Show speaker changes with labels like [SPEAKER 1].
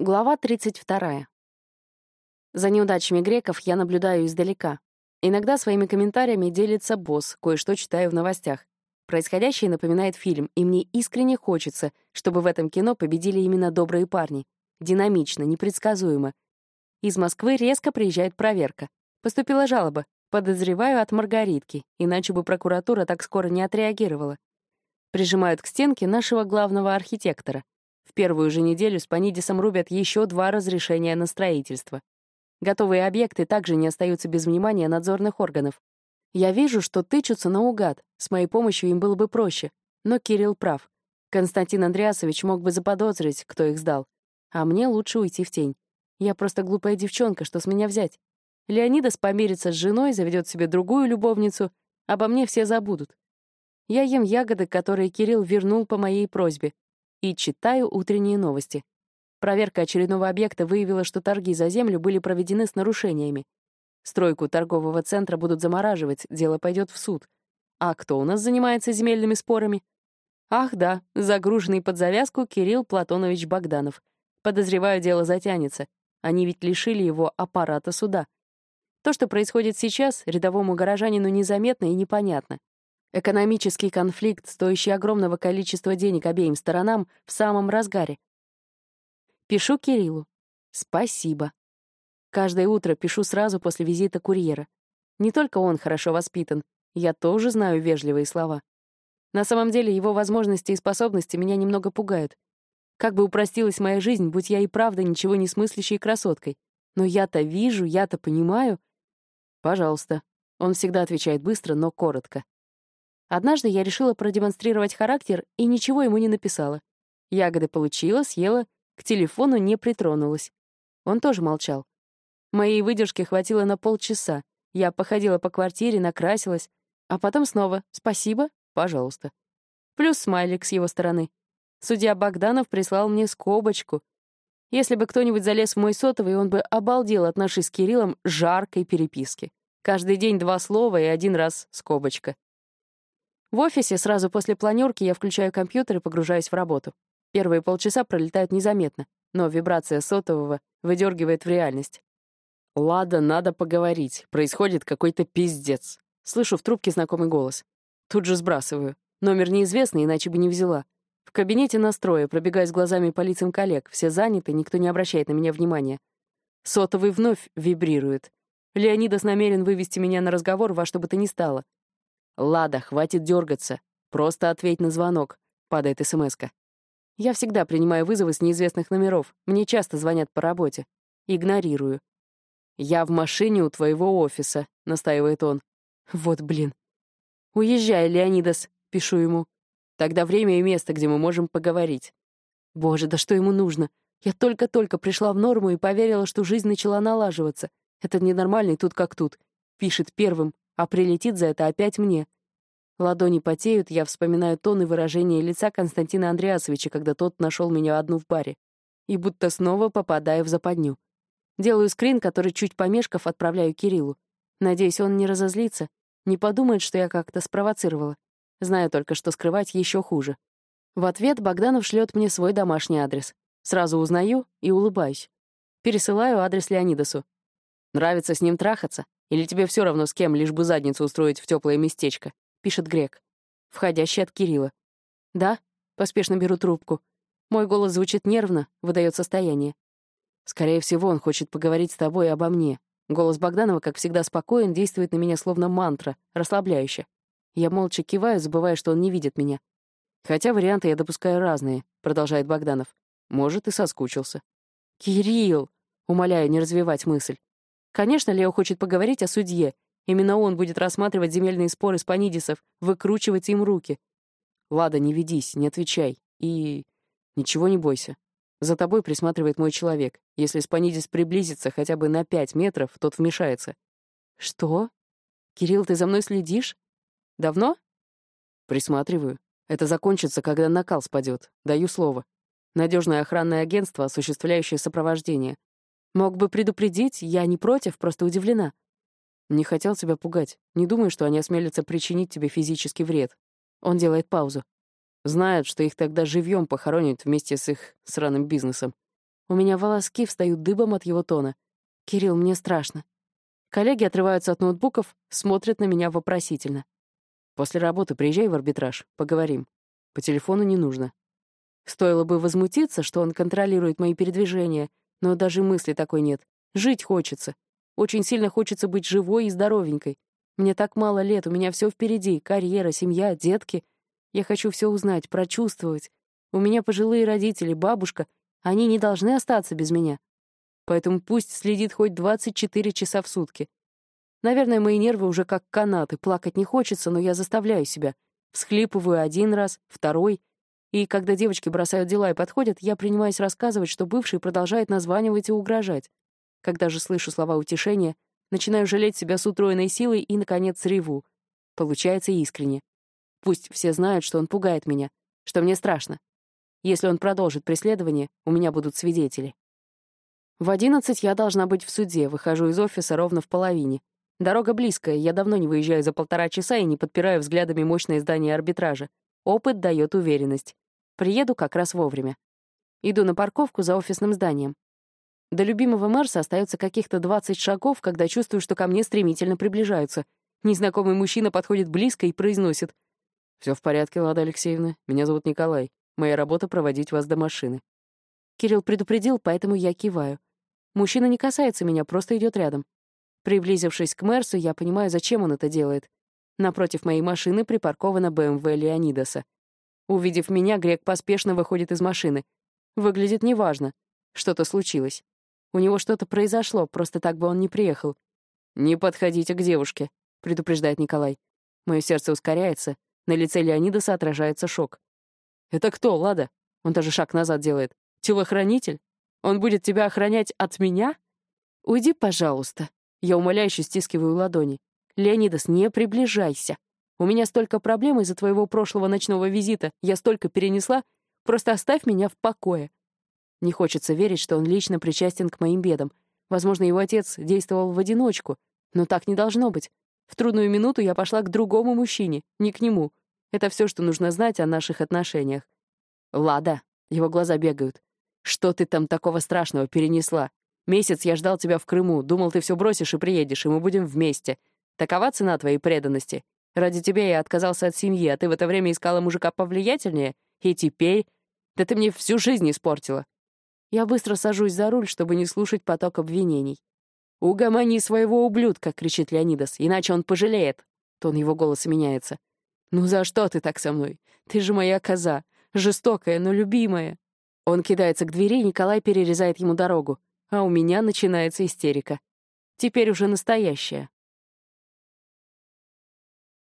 [SPEAKER 1] Глава 32. За неудачами греков я наблюдаю издалека. Иногда своими комментариями делится босс, кое-что читаю в новостях. Происходящее напоминает фильм, и мне искренне хочется, чтобы в этом кино победили именно добрые парни. Динамично, непредсказуемо. Из Москвы резко приезжает проверка. Поступила жалоба. Подозреваю от Маргаритки, иначе бы прокуратура так скоро не отреагировала. Прижимают к стенке нашего главного архитектора — первую же неделю с Панидисом рубят еще два разрешения на строительство. Готовые объекты также не остаются без внимания надзорных органов. Я вижу, что тычутся наугад, с моей помощью им было бы проще. Но Кирилл прав. Константин Андреасович мог бы заподозрить, кто их сдал. А мне лучше уйти в тень. Я просто глупая девчонка, что с меня взять? Леонидас помирится с женой, заведет себе другую любовницу, обо мне все забудут. Я ем ягоды, которые Кирилл вернул по моей просьбе, и читаю утренние новости. Проверка очередного объекта выявила, что торги за землю были проведены с нарушениями. Стройку торгового центра будут замораживать, дело пойдет в суд. А кто у нас занимается земельными спорами? Ах да, загруженный под завязку Кирилл Платонович Богданов. Подозреваю, дело затянется. Они ведь лишили его аппарата суда. То, что происходит сейчас, рядовому горожанину незаметно и непонятно. Экономический конфликт, стоящий огромного количества денег обеим сторонам, в самом разгаре. Пишу Кириллу. Спасибо. Каждое утро пишу сразу после визита курьера. Не только он хорошо воспитан, я тоже знаю вежливые слова. На самом деле его возможности и способности меня немного пугают. Как бы упростилась моя жизнь, будь я и правда ничего не смыслящей красоткой. Но я-то вижу, я-то понимаю. Пожалуйста. Он всегда отвечает быстро, но коротко. Однажды я решила продемонстрировать характер и ничего ему не написала. Ягоды получила, съела, к телефону не притронулась. Он тоже молчал. Моей выдержки хватило на полчаса. Я походила по квартире, накрасилась, а потом снова «спасибо, пожалуйста». Плюс смайлик с его стороны. Судья Богданов прислал мне скобочку. Если бы кто-нибудь залез в мой сотовый, он бы обалдел от нашей с Кириллом жаркой переписки. Каждый день два слова и один раз скобочка. В офисе сразу после планерки я включаю компьютер и погружаюсь в работу. Первые полчаса пролетают незаметно, но вибрация сотового выдергивает в реальность. «Лада, надо поговорить. Происходит какой-то пиздец». Слышу в трубке знакомый голос. Тут же сбрасываю. Номер неизвестный, иначе бы не взяла. В кабинете настроя, пробегаюсь глазами по лицам коллег. Все заняты, никто не обращает на меня внимания. Сотовый вновь вибрирует. Леонидас намерен вывести меня на разговор во что бы то ни стало. «Лада, хватит дергаться. Просто ответь на звонок», — падает СМСка. Я всегда принимаю вызовы с неизвестных номеров. Мне часто звонят по работе. Игнорирую. «Я в машине у твоего офиса», — настаивает он. Вот блин. «Уезжай, Леонидас», — пишу ему. «Тогда время и место, где мы можем поговорить». Боже, да что ему нужно? Я только-только пришла в норму и поверила, что жизнь начала налаживаться. Этот ненормальный тут как тут. Пишет первым, а прилетит за это опять мне. Ладони потеют, я вспоминаю тон и выражение лица Константина Андреасовича, когда тот нашел меня одну в баре. И будто снова попадаю в западню. Делаю скрин, который чуть помешков отправляю Кириллу. Надеюсь, он не разозлится, не подумает, что я как-то спровоцировала. Знаю только, что скрывать еще хуже. В ответ Богданов шлет мне свой домашний адрес. Сразу узнаю и улыбаюсь. Пересылаю адрес Леонидасу. Нравится с ним трахаться? Или тебе все равно с кем, лишь бы задницу устроить в теплое местечко?» — пишет Грек. Входящий от Кирилла. «Да?» — поспешно беру трубку. Мой голос звучит нервно, выдает состояние. «Скорее всего, он хочет поговорить с тобой обо мне». Голос Богданова, как всегда, спокоен, действует на меня словно мантра, расслабляюще. Я молча киваю, забывая, что он не видит меня. «Хотя варианты я допускаю разные», — продолжает Богданов. «Может, и соскучился». «Кирилл!» — умоляю не развивать мысль. Конечно, Лео хочет поговорить о судье. Именно он будет рассматривать земельные споры спанидисов, выкручивать им руки. Лада, не ведись, не отвечай. И ничего не бойся. За тобой присматривает мой человек. Если спанидис приблизится хотя бы на пять метров, тот вмешается. Что? Кирилл, ты за мной следишь? Давно? Присматриваю. Это закончится, когда накал спадет. Даю слово. Надежное охранное агентство, осуществляющее сопровождение. Мог бы предупредить, я не против, просто удивлена. Не хотел тебя пугать. Не думаю, что они осмелятся причинить тебе физический вред. Он делает паузу. Знают, что их тогда живьем похоронят вместе с их сраным бизнесом. У меня волоски встают дыбом от его тона. «Кирилл, мне страшно». Коллеги отрываются от ноутбуков, смотрят на меня вопросительно. «После работы приезжай в арбитраж, поговорим. По телефону не нужно». Стоило бы возмутиться, что он контролирует мои передвижения, но даже мысли такой нет. Жить хочется. Очень сильно хочется быть живой и здоровенькой. Мне так мало лет, у меня все впереди. Карьера, семья, детки. Я хочу все узнать, прочувствовать. У меня пожилые родители, бабушка. Они не должны остаться без меня. Поэтому пусть следит хоть 24 часа в сутки. Наверное, мои нервы уже как канаты, плакать не хочется, но я заставляю себя. Всхлипываю один раз, второй. И когда девочки бросают дела и подходят, я принимаюсь рассказывать, что бывший продолжает названивать и угрожать. Когда же слышу слова утешения, начинаю жалеть себя с утроенной силой и, наконец, реву. Получается искренне. Пусть все знают, что он пугает меня, что мне страшно. Если он продолжит преследование, у меня будут свидетели. В одиннадцать я должна быть в суде, выхожу из офиса ровно в половине. Дорога близкая, я давно не выезжаю за полтора часа и не подпираю взглядами мощное здание арбитража. Опыт дает уверенность. Приеду как раз вовремя. Иду на парковку за офисным зданием. До любимого Марса остается каких-то 20 шагов, когда чувствую, что ко мне стремительно приближаются. Незнакомый мужчина подходит близко и произносит. Все в порядке, Лада Алексеевна. Меня зовут Николай. Моя работа — проводить вас до машины». Кирилл предупредил, поэтому я киваю. Мужчина не касается меня, просто идет рядом. Приблизившись к Мерсу, я понимаю, зачем он это делает. Напротив моей машины припаркована БМВ Леонидаса. Увидев меня, Грек поспешно выходит из машины. Выглядит неважно. Что-то случилось. У него что-то произошло, просто так бы он не приехал. «Не подходите к девушке», — предупреждает Николай. Мое сердце ускоряется, на лице Леонидаса отражается шок. «Это кто, Лада?» Он даже шаг назад делает. «Телохранитель? Он будет тебя охранять от меня?» «Уйди, пожалуйста». Я умоляюще стискиваю ладони. «Леонидас, не приближайся. У меня столько проблем из-за твоего прошлого ночного визита. Я столько перенесла. Просто оставь меня в покое». Не хочется верить, что он лично причастен к моим бедам. Возможно, его отец действовал в одиночку. Но так не должно быть. В трудную минуту я пошла к другому мужчине, не к нему. Это все, что нужно знать о наших отношениях. Лада, его глаза бегают. Что ты там такого страшного перенесла? Месяц я ждал тебя в Крыму, думал, ты все бросишь и приедешь, и мы будем вместе. Такова цена твоей преданности. Ради тебя я отказался от семьи, а ты в это время искала мужика повлиятельнее? И теперь... Да ты мне всю жизнь испортила. Я быстро сажусь за руль, чтобы не слушать поток обвинений. «Угомони своего ублюдка!» — кричит Леонидас, «иначе он пожалеет!» Тон его голоса меняется. «Ну за что ты так со мной? Ты же моя коза. Жестокая, но любимая». Он кидается к двери, Николай перерезает ему дорогу. А у меня начинается истерика. Теперь уже настоящая.